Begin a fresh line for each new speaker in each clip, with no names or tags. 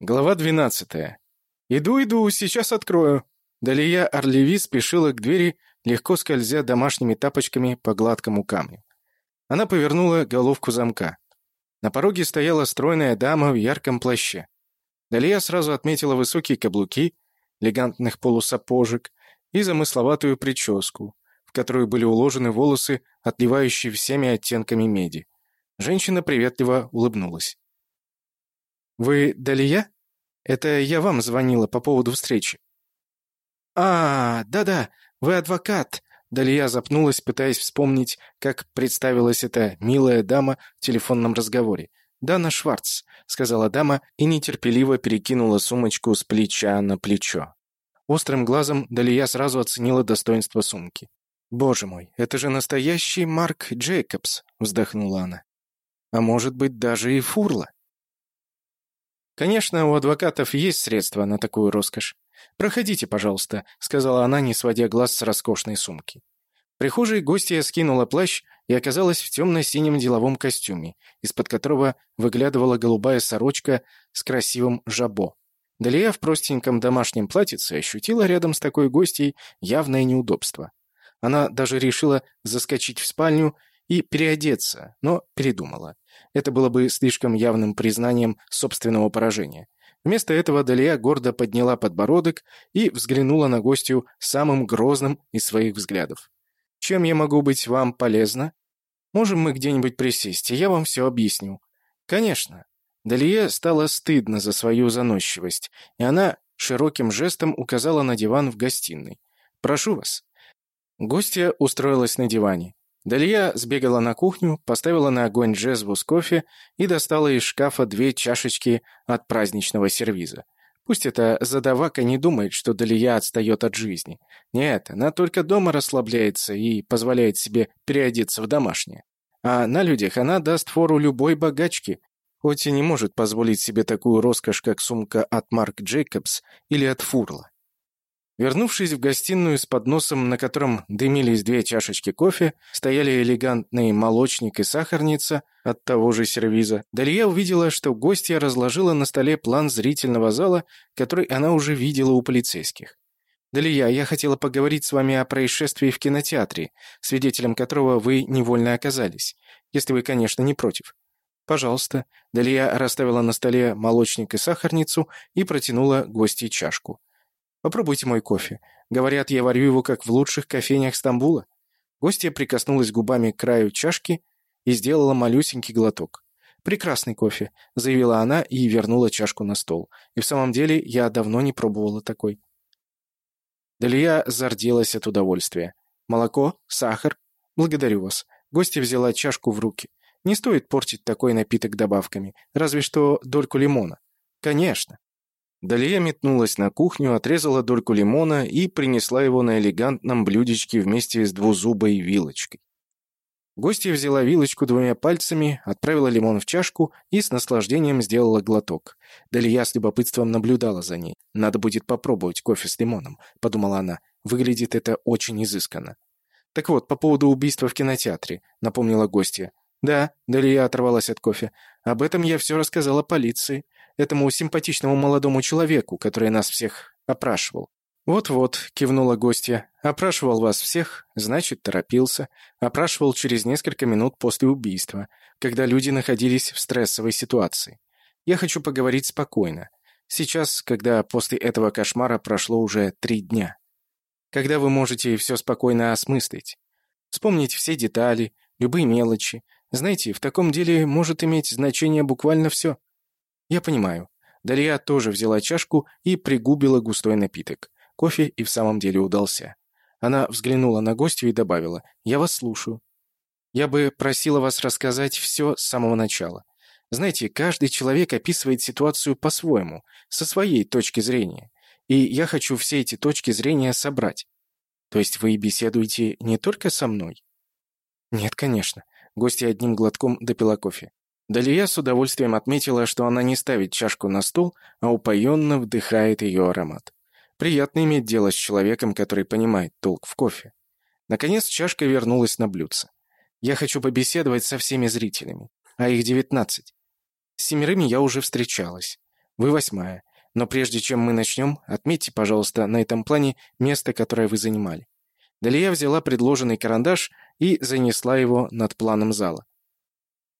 Глава 12. «Иду, иду, сейчас открою». Далия Орлеви спешила к двери, легко скользя домашними тапочками по гладкому камню. Она повернула головку замка. На пороге стояла стройная дама в ярком плаще. Далия сразу отметила высокие каблуки, элегантных полусапожек и замысловатую прическу, в которую были уложены волосы, отливающие всеми оттенками меди. Женщина приветливо улыбнулась. «Вы Далия? Это я вам звонила по поводу встречи». «А, да-да, вы адвокат!» Далия запнулась, пытаясь вспомнить, как представилась эта милая дама в телефонном разговоре. «Дана Шварц», — сказала дама и нетерпеливо перекинула сумочку с плеча на плечо. Острым глазом Далия сразу оценила достоинство сумки. «Боже мой, это же настоящий Марк Джейкобс!» — вздохнула она. «А может быть, даже и Фурла?» «Конечно, у адвокатов есть средства на такую роскошь. Проходите, пожалуйста», — сказала она, не сводя глаз с роскошной сумки. В прихожей гостья скинула плащ и оказалась в темно-синем деловом костюме, из-под которого выглядывала голубая сорочка с красивым жабо. Далия в простеньком домашнем платьице ощутила рядом с такой гостьей явное неудобство. Она даже решила заскочить в спальню и переодеться, но передумала. Это было бы слишком явным признанием собственного поражения. Вместо этого Далия гордо подняла подбородок и взглянула на гостью самым грозным из своих взглядов. «Чем я могу быть вам полезна? Можем мы где-нибудь присесть, и я вам все объясню». «Конечно». Далия стало стыдно за свою заносчивость, и она широким жестом указала на диван в гостиной. «Прошу вас». Гостья устроилась на диване. Далья сбегала на кухню, поставила на огонь джезву с кофе и достала из шкафа две чашечки от праздничного сервиза. Пусть эта задавака не думает, что Далия отстает от жизни. Нет, она только дома расслабляется и позволяет себе переодеться в домашнее. А на людях она даст фору любой богачке, хоть и не может позволить себе такую роскошь, как сумка от Марк Джейкобс или от Фурла. Вернувшись в гостиную с подносом, на котором дымились две чашечки кофе, стояли элегантный молочник и сахарница от того же сервиза, Далья увидела, что гостья разложила на столе план зрительного зала, который она уже видела у полицейских. «Далия, я хотела поговорить с вами о происшествии в кинотеатре, свидетелем которого вы невольно оказались, если вы, конечно, не против». «Пожалуйста». Далия расставила на столе молочник и сахарницу и протянула гостье чашку. Попробуйте мой кофе. Говорят, я варю его как в лучших кофейнях Стамбула». Гостья прикоснулась губами к краю чашки и сделала малюсенький глоток. «Прекрасный кофе», — заявила она и вернула чашку на стол. «И в самом деле я давно не пробовала такой». Далия зарделась от удовольствия. «Молоко? Сахар? Благодарю вас». Гостья взяла чашку в руки. «Не стоит портить такой напиток добавками, разве что дольку лимона». «Конечно». Далия метнулась на кухню, отрезала дольку лимона и принесла его на элегантном блюдечке вместе с двузубой вилочкой. Гостья взяла вилочку двумя пальцами, отправила лимон в чашку и с наслаждением сделала глоток. Далия с любопытством наблюдала за ней. «Надо будет попробовать кофе с лимоном», — подумала она. «Выглядит это очень изысканно». «Так вот, по поводу убийства в кинотеатре», — напомнила гостья. «Да», — Далия оторвалась от кофе. «Об этом я все рассказала полиции этому симпатичному молодому человеку, который нас всех опрашивал. «Вот-вот», — кивнула гостья, — «опрашивал вас всех, значит, торопился. Опрашивал через несколько минут после убийства, когда люди находились в стрессовой ситуации. Я хочу поговорить спокойно. Сейчас, когда после этого кошмара прошло уже три дня. Когда вы можете все спокойно осмыслить. Вспомнить все детали, любые мелочи. Знаете, в таком деле может иметь значение буквально все. «Я понимаю». Дарья тоже взяла чашку и пригубила густой напиток. Кофе и в самом деле удался. Она взглянула на гостью и добавила, «Я вас слушаю». «Я бы просила вас рассказать все с самого начала. Знаете, каждый человек описывает ситуацию по-своему, со своей точки зрения. И я хочу все эти точки зрения собрать. То есть вы беседуете не только со мной?» «Нет, конечно». Гостья одним глотком допила кофе. Далия с удовольствием отметила, что она не ставит чашку на стол, а упоенно вдыхает ее аромат. Приятно иметь дело с человеком, который понимает толк в кофе. Наконец чашка вернулась на блюдце. «Я хочу побеседовать со всеми зрителями, а их девятнадцать. С семерыми я уже встречалась. Вы восьмая. Но прежде чем мы начнем, отметьте, пожалуйста, на этом плане место, которое вы занимали». Далия взяла предложенный карандаш и занесла его над планом зала.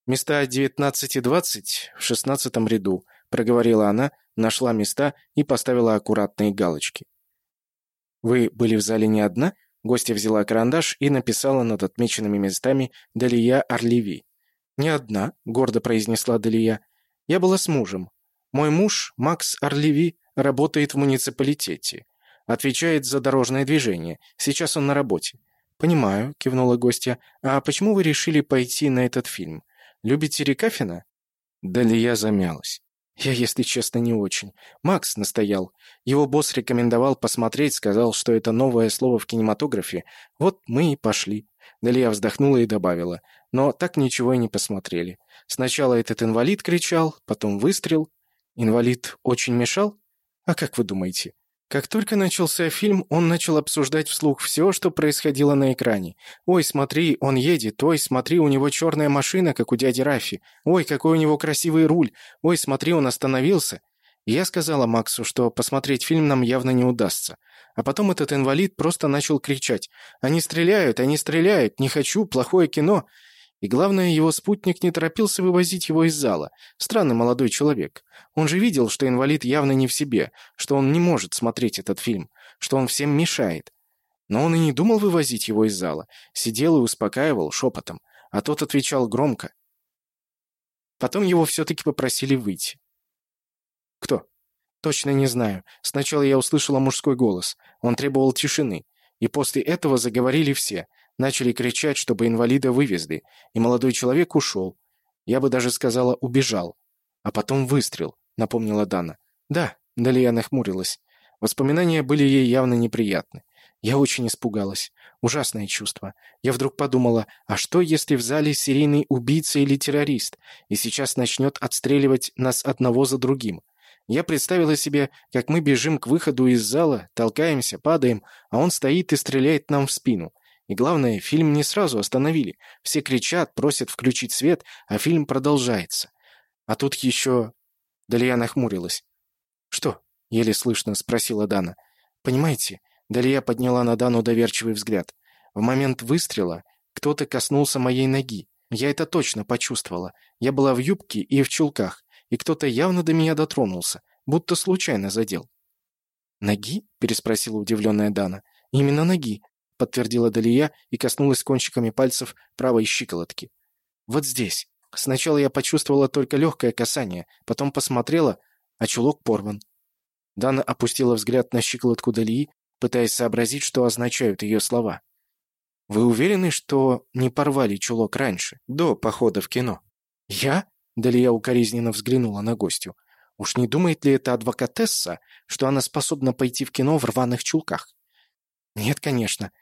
«Места 19 и 20 в шестнадцатом ряду», — проговорила она, нашла места и поставила аккуратные галочки. «Вы были в зале не одна?» Гостья взяла карандаш и написала над отмеченными местами Далия Орлеви. «Не одна», — гордо произнесла Далия. «Я была с мужем. Мой муж, Макс Орлеви, работает в муниципалитете. Отвечает за дорожное движение. Сейчас он на работе». «Понимаю», — кивнула гостья. «А почему вы решили пойти на этот фильм? Любите Рекафина?» Далия замялась. «Я, если честно, не очень. Макс настоял. Его босс рекомендовал посмотреть, сказал, что это новое слово в кинематографе. Вот мы и пошли». Далия вздохнула и добавила. «Но так ничего и не посмотрели. Сначала этот инвалид кричал, потом выстрел. Инвалид очень мешал? А как вы думаете? Как только начался фильм, он начал обсуждать вслух все, что происходило на экране. «Ой, смотри, он едет! Ой, смотри, у него черная машина, как у дяди Рафи! Ой, какой у него красивый руль! Ой, смотри, он остановился!» я сказала Максу, что посмотреть фильм нам явно не удастся. А потом этот инвалид просто начал кричать «Они стреляют! Они стреляют! Не хочу! Плохое кино!» И главное, его спутник не торопился вывозить его из зала. Странный молодой человек. Он же видел, что инвалид явно не в себе, что он не может смотреть этот фильм, что он всем мешает. Но он и не думал вывозить его из зала. Сидел и успокаивал шепотом, а тот отвечал громко. Потом его все-таки попросили выйти. Кто? Точно не знаю. Сначала я услышала мужской голос. Он требовал тишины. И после этого заговорили все. Начали кричать, чтобы инвалида вывезли, и молодой человек ушел. Я бы даже сказала, убежал. А потом выстрел, напомнила Дана. Да, Далия нахмурилась. Воспоминания были ей явно неприятны. Я очень испугалась. Ужасное чувство. Я вдруг подумала, а что, если в зале серийный убийца или террорист, и сейчас начнет отстреливать нас одного за другим? Я представила себе, как мы бежим к выходу из зала, толкаемся, падаем, а он стоит и стреляет нам в спину. И главное, фильм не сразу остановили. Все кричат, просят включить свет, а фильм продолжается. А тут еще... Далия нахмурилась. «Что?» — еле слышно спросила Дана. «Понимаете?» — Далия подняла на Дану доверчивый взгляд. «В момент выстрела кто-то коснулся моей ноги. Я это точно почувствовала. Я была в юбке и в чулках, и кто-то явно до меня дотронулся, будто случайно задел». «Ноги?» — переспросила удивленная Дана. «Именно ноги подтвердила Далия и коснулась кончиками пальцев правой щиколотки. «Вот здесь. Сначала я почувствовала только легкое касание, потом посмотрела, а чулок порван». Дана опустила взгляд на щиколотку Далии, пытаясь сообразить, что означают ее слова. «Вы уверены, что не порвали чулок раньше, до похода в кино?» «Я?» — Далия укоризненно взглянула на гостю. «Уж не думает ли эта адвокатесса, что она способна пойти в кино в рваных чулках?» «Нет, конечно.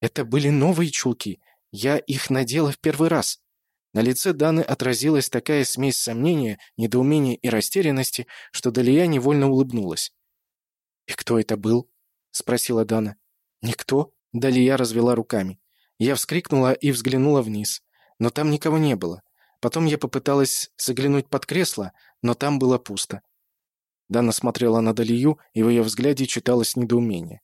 Это были новые чулки. Я их надела в первый раз. На лице Даны отразилась такая смесь сомнения, недоумения и растерянности, что Далия невольно улыбнулась. «И кто это был?» — спросила Дана. «Никто?» — Далия развела руками. Я вскрикнула и взглянула вниз. Но там никого не было. Потом я попыталась заглянуть под кресло, но там было пусто. Дана смотрела на Далию, и в ее взгляде читалось недоумение.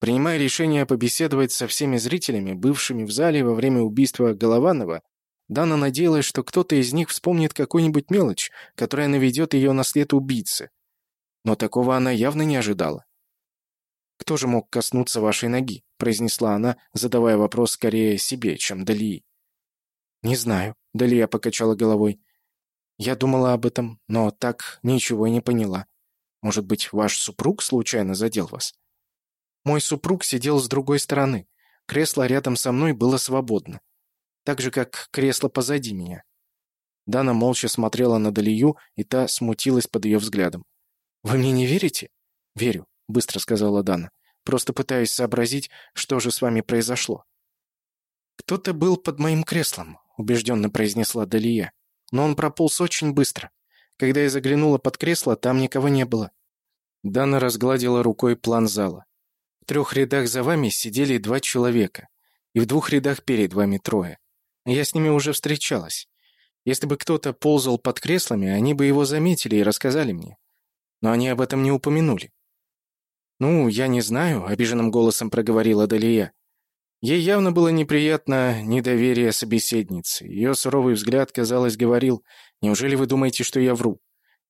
Принимая решение побеседовать со всеми зрителями, бывшими в зале во время убийства Голованова, Дана надеялась, что кто-то из них вспомнит какую-нибудь мелочь, которая наведет ее на след убийцы. Но такого она явно не ожидала. «Кто же мог коснуться вашей ноги?» — произнесла она, задавая вопрос скорее себе, чем Далии. «Не знаю», — Далия покачала головой. «Я думала об этом, но так ничего и не поняла. Может быть, ваш супруг случайно задел вас?» Мой супруг сидел с другой стороны. Кресло рядом со мной было свободно. Так же, как кресло позади меня. Дана молча смотрела на Далию, и та смутилась под ее взглядом. «Вы мне не верите?» «Верю», — быстро сказала Дана. «Просто пытаюсь сообразить, что же с вами произошло». «Кто-то был под моим креслом», — убежденно произнесла Далия. «Но он прополз очень быстро. Когда я заглянула под кресло, там никого не было». Дана разгладила рукой план зала трех рядах за вами сидели два человека, и в двух рядах перед вами трое. Я с ними уже встречалась. Если бы кто-то ползал под креслами, они бы его заметили и рассказали мне. Но они об этом не упомянули. «Ну, я не знаю», — обиженным голосом проговорила Далия. Ей явно было неприятно недоверие собеседницы. Ее суровый взгляд, казалось, говорил, «Неужели вы думаете, что я вру?»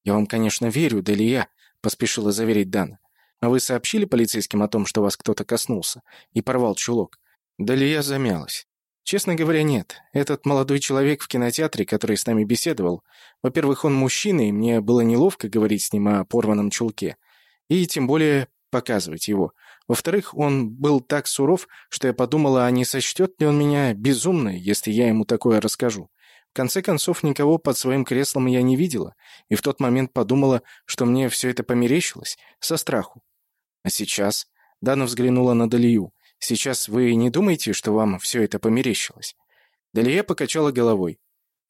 «Я вам, конечно, верю, Далия», — поспешила заверить Дана. «А вы сообщили полицейским о том, что вас кто-то коснулся и порвал чулок?» Далия замялась. «Честно говоря, нет. Этот молодой человек в кинотеатре, который с нами беседовал, во-первых, он мужчина, и мне было неловко говорить с ним о порванном чулке. И тем более показывать его. Во-вторых, он был так суров, что я подумала, а не сочтет ли он меня безумной, если я ему такое расскажу. В конце концов, никого под своим креслом я не видела, и в тот момент подумала, что мне все это померещилось, со страху. А сейчас... Дана взглянула на Далию. «Сейчас вы не думаете, что вам все это померещилось?» Далия покачала головой.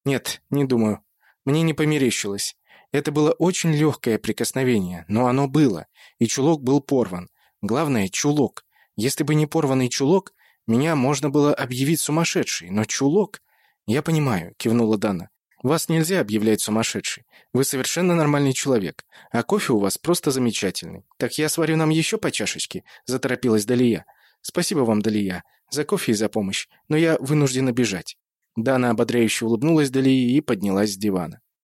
«Нет, не думаю. Мне не померещилось. Это было очень легкое прикосновение, но оно было, и чулок был порван. Главное — чулок. Если бы не порванный чулок, меня можно было объявить сумасшедшей, но чулок... «Я понимаю», — кивнула Дана. «Вас нельзя объявлять сумасшедшей. Вы совершенно нормальный человек, а кофе у вас просто замечательный. Так я сварю нам еще по чашечке», — заторопилась Далия. «Спасибо вам, Далия, за кофе и за помощь, но я вынуждена бежать». Дана ободряюще улыбнулась Далии и поднялась с дивана.